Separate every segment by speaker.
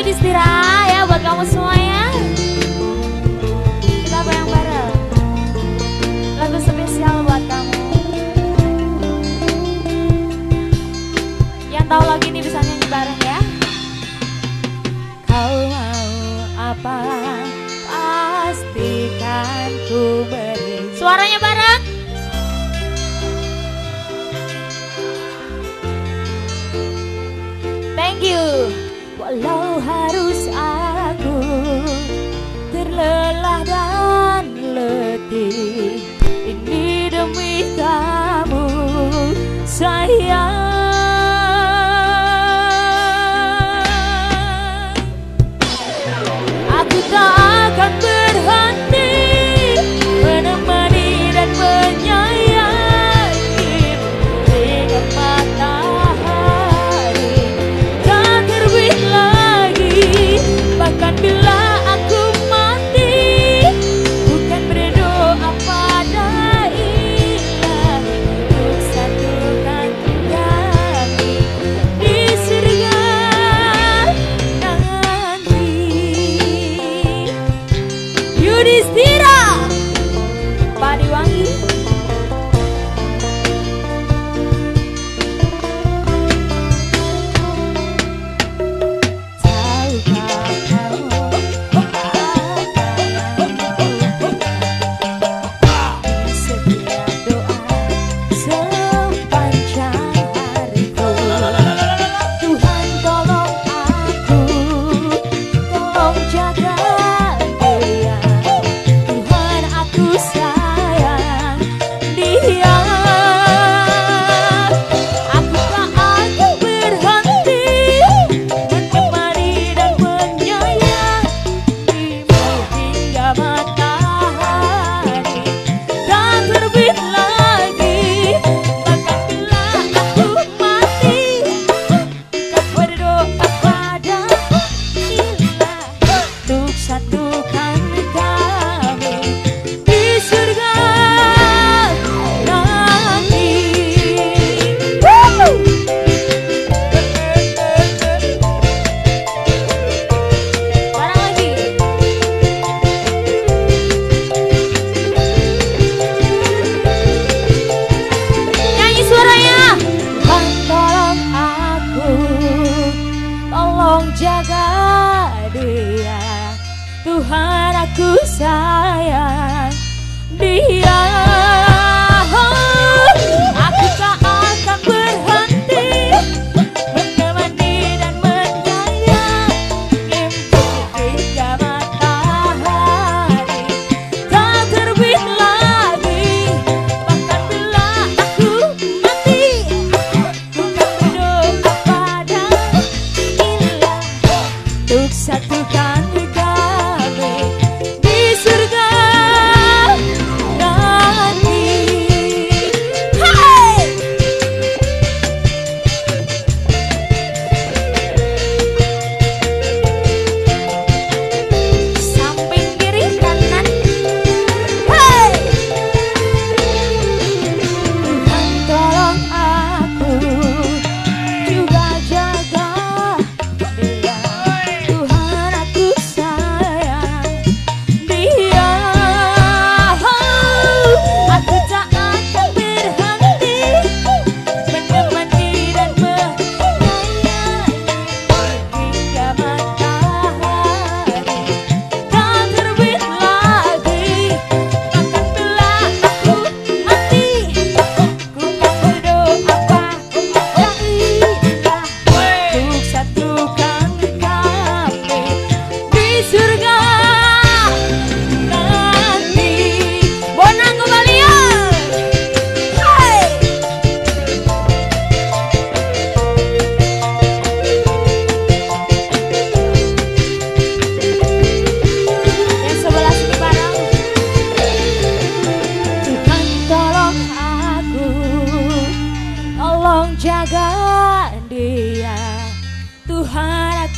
Speaker 1: lagi ya buat kamu semuanya. Kita bareng-bareng. Lagu spesial buat kamu. Yang tahu lagi ini bisa nyanyi bareng ya. Kau mau apa? Pastikan ku beri. Suaranya bareng. Jaga Tuhan aku sayang. Dia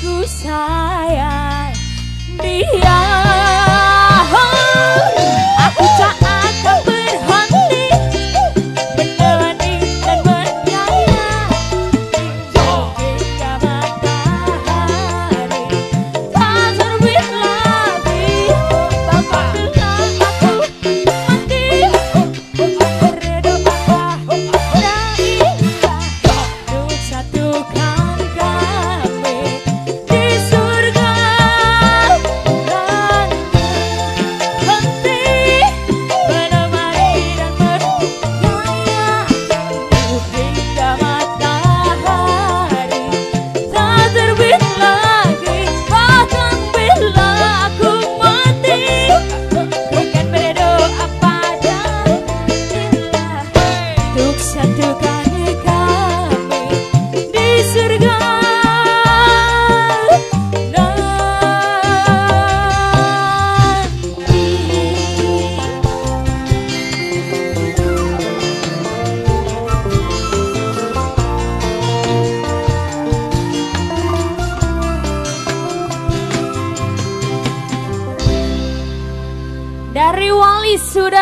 Speaker 1: ku sayang dia. Sudah